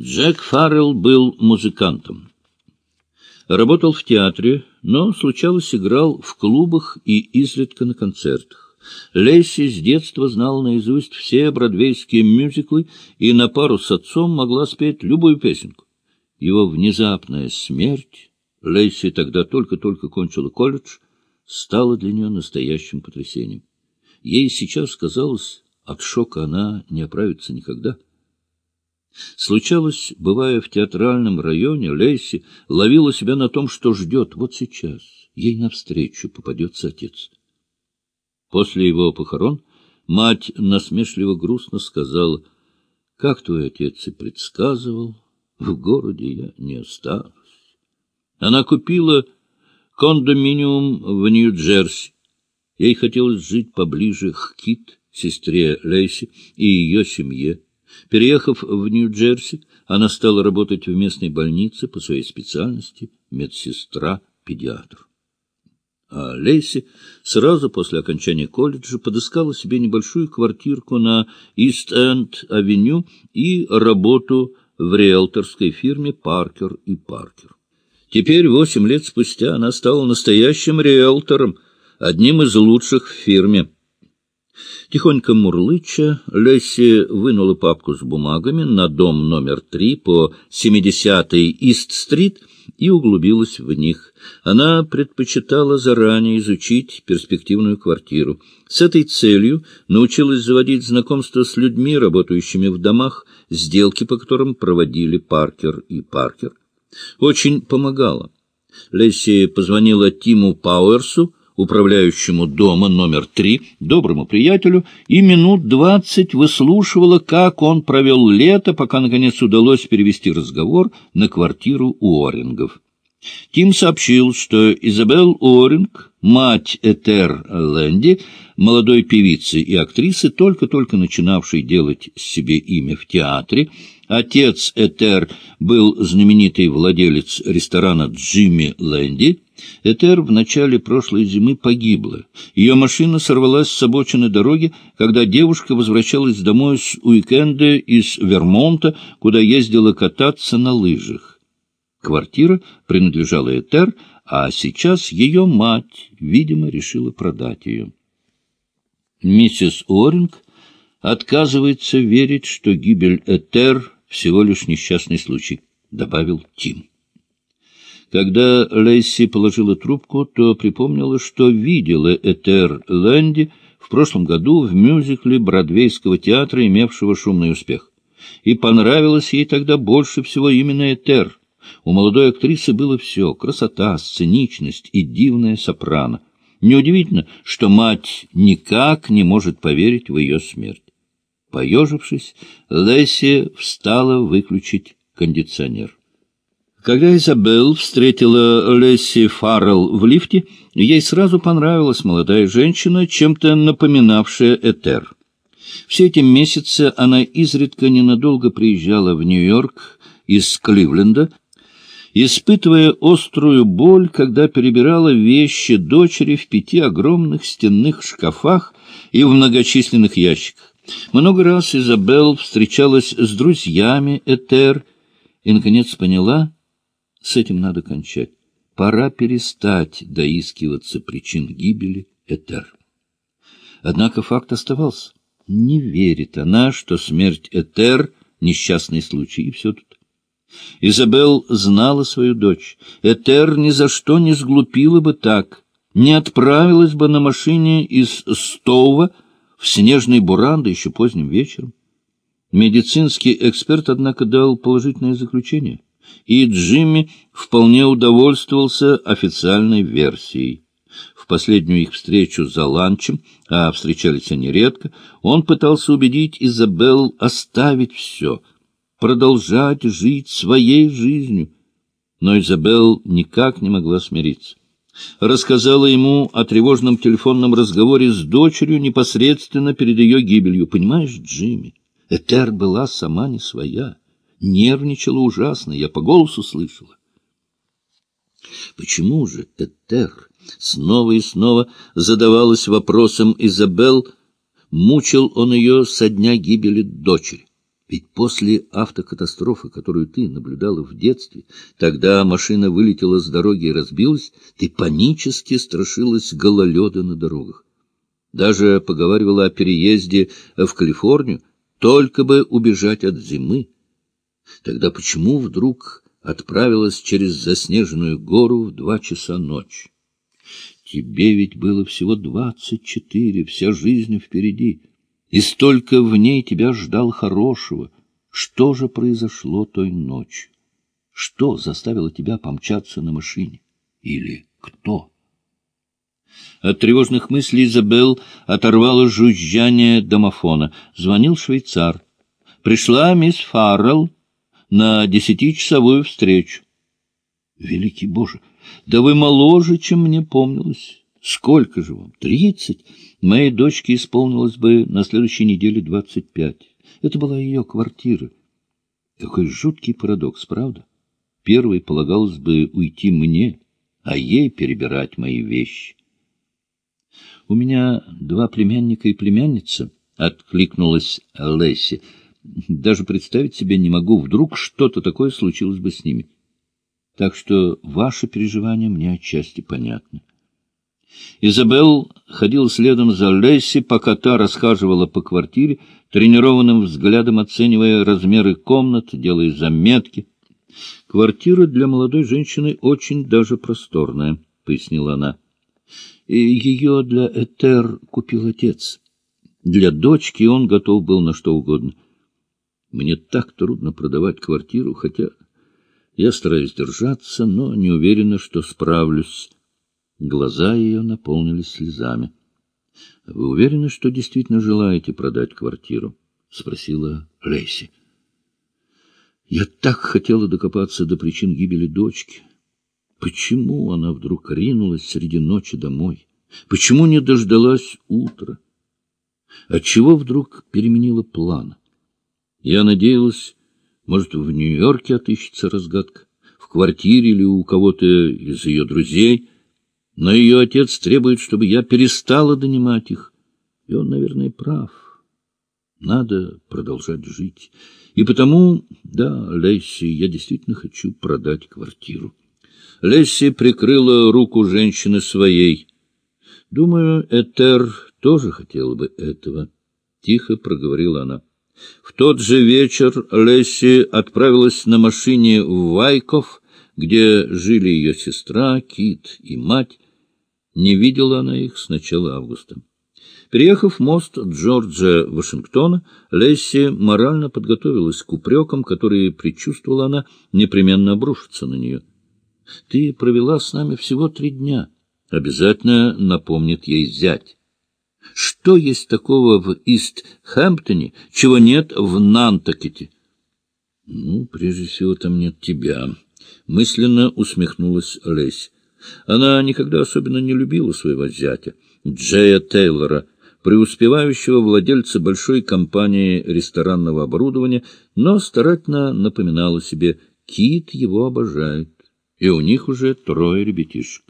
Джек Фаррелл был музыкантом. Работал в театре, но, случалось, играл в клубах и изредка на концертах. Лесси с детства знала наизусть все бродвейские мюзиклы и на пару с отцом могла спеть любую песенку. Его внезапная смерть, Лесси тогда только-только кончила колледж, стала для нее настоящим потрясением. Ей сейчас казалось, от шока она не оправится никогда. Случалось, бывая в театральном районе, Лейси ловила себя на том, что ждет. Вот сейчас ей навстречу попадется отец. После его похорон мать насмешливо грустно сказала, «Как твой отец и предсказывал, в городе я не останусь». Она купила кондоминиум в Нью-Джерси. Ей хотелось жить поближе к Кит, сестре Лейси и ее семье. Переехав в Нью-Джерси, она стала работать в местной больнице по своей специальности медсестра-педиатр. А Лейси сразу после окончания колледжа подыскала себе небольшую квартирку на Ист-Энд-авеню и работу в риэлторской фирме «Паркер и Паркер». Теперь, восемь лет спустя, она стала настоящим риэлтором, одним из лучших в фирме. Тихонько мурлыча, Лесси вынула папку с бумагами на дом номер три по 70-й Ист-стрит и углубилась в них. Она предпочитала заранее изучить перспективную квартиру. С этой целью научилась заводить знакомства с людьми, работающими в домах, сделки по которым проводили Паркер и Паркер. Очень помогала. Лесси позвонила Тиму Пауэрсу, управляющему дома номер три, доброму приятелю, и минут двадцать выслушивала, как он провел лето, пока, наконец, удалось перевести разговор на квартиру Уоррингов. Тим сообщил, что Изабел Уорринг, мать Этер Лэнди, молодой певицы и актрисы, только-только начинавшей делать себе имя в театре, Отец Этер был знаменитый владелец ресторана Джимми Лэнди. Этер в начале прошлой зимы погибла. Ее машина сорвалась с обочины дороги, когда девушка возвращалась домой с уикенда из Вермонта, куда ездила кататься на лыжах. Квартира принадлежала Этер, а сейчас ее мать, видимо, решила продать ее. Миссис Уоринг отказывается верить, что гибель Этер всего лишь несчастный случай, — добавил Тим. Когда Лейси положила трубку, то припомнила, что видела Этер Лэнди в прошлом году в мюзикле Бродвейского театра, имевшего шумный успех. И понравилось ей тогда больше всего именно Этер. У молодой актрисы было все — красота, сценичность и дивная сопрано. Неудивительно, что мать никак не может поверить в ее смерть. Поежившись, Лесси встала выключить кондиционер. Когда Изабелл встретила Лесси Фаррелл в лифте, ей сразу понравилась молодая женщина, чем-то напоминавшая Этер. Все эти месяцы она изредка ненадолго приезжала в Нью-Йорк из Кливленда, испытывая острую боль, когда перебирала вещи дочери в пяти огромных стенных шкафах и в многочисленных ящиках. Много раз Изабелл встречалась с друзьями Этер и, наконец, поняла, с этим надо кончать. Пора перестать доискиваться причин гибели Этер. Однако факт оставался. Не верит она, что смерть Этер — несчастный случай, и все тут. Изабелл знала свою дочь. Этер ни за что не сглупила бы так, не отправилась бы на машине из Стова в снежный буран, да еще поздним вечером. Медицинский эксперт, однако, дал положительное заключение, и Джимми вполне удовольствовался официальной версией. В последнюю их встречу за ланчем, а встречались они редко, он пытался убедить Изабелл оставить все, продолжать жить своей жизнью. Но Изабелл никак не могла смириться рассказала ему о тревожном телефонном разговоре с дочерью непосредственно перед ее гибелью. Понимаешь, Джимми, Этер была сама не своя, нервничала ужасно, я по голосу слышала. Почему же Этер снова и снова задавалась вопросом Изабел, мучил он ее со дня гибели дочери? Ведь после автокатастрофы, которую ты наблюдала в детстве, тогда машина вылетела с дороги и разбилась, ты панически страшилась гололеда на дорогах. Даже поговаривала о переезде в Калифорнию, только бы убежать от зимы. Тогда почему вдруг отправилась через заснеженную гору в два часа ночи? Тебе ведь было всего двадцать четыре, вся жизнь впереди и столько в ней тебя ждал хорошего. Что же произошло той ночью? Что заставило тебя помчаться на машине? Или кто? От тревожных мыслей Изабелл оторвала жужжание домофона. Звонил швейцар. Пришла мисс Фаррелл на десятичасовую встречу. Великий Боже, да вы моложе, чем мне помнилось. Сколько же вам? Тридцать? Моей дочке исполнилось бы на следующей неделе двадцать пять. Это была ее квартира. Какой жуткий парадокс, правда? Первой полагалось бы уйти мне, а ей перебирать мои вещи. — У меня два племянника и племянница, — откликнулась Лесси. — Даже представить себе не могу, вдруг что-то такое случилось бы с ними. Так что ваши переживания мне отчасти понятны. Изабелл ходил следом за Лесси, пока та расхаживала по квартире, тренированным взглядом оценивая размеры комнат, делая заметки. «Квартира для молодой женщины очень даже просторная», — пояснила она. «Ее для Этер купил отец. Для дочки он готов был на что угодно. Мне так трудно продавать квартиру, хотя я стараюсь держаться, но не уверена, что справлюсь». Глаза ее наполнились слезами. — Вы уверены, что действительно желаете продать квартиру? — спросила Лейси. — Я так хотела докопаться до причин гибели дочки. Почему она вдруг ринулась среди ночи домой? Почему не дождалась утра? Отчего вдруг переменила план? Я надеялась, может, в Нью-Йорке отыщется разгадка, в квартире или у кого-то из ее друзей — но ее отец требует, чтобы я перестала донимать их. И он, наверное, прав. Надо продолжать жить. И потому, да, Лесси, я действительно хочу продать квартиру. Лесси прикрыла руку женщины своей. Думаю, Этер тоже хотела бы этого. Тихо проговорила она. В тот же вечер Лесси отправилась на машине в Вайков, где жили ее сестра, Кит и мать, не видела она их с начала августа. Приехав в мост Джорджа Вашингтона, Лесси морально подготовилась к упрекам, которые, предчувствовала она, непременно обрушатся на нее. — Ты провела с нами всего три дня. Обязательно напомнит ей зять. Что есть такого в Ист-Хэмптоне, чего нет в Нантакете? — Ну, прежде всего, там нет тебя. Мысленно усмехнулась Лесси. Она никогда особенно не любила своего зятя, Джея Тейлора, преуспевающего владельца большой компании ресторанного оборудования, но старательно напоминала себе, Кит его обожает, и у них уже трое ребятишек.